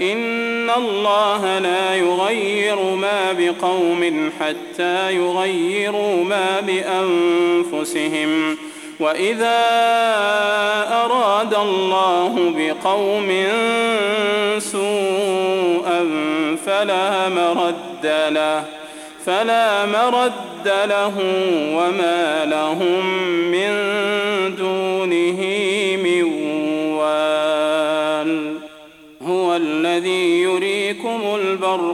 إن الله لا يغير ما بقوم حتى يغيروا ما بأنفسهم. وإذا أراد الله بقوم سوءا فلا مرد له فلا مرد له وما لهم من دونه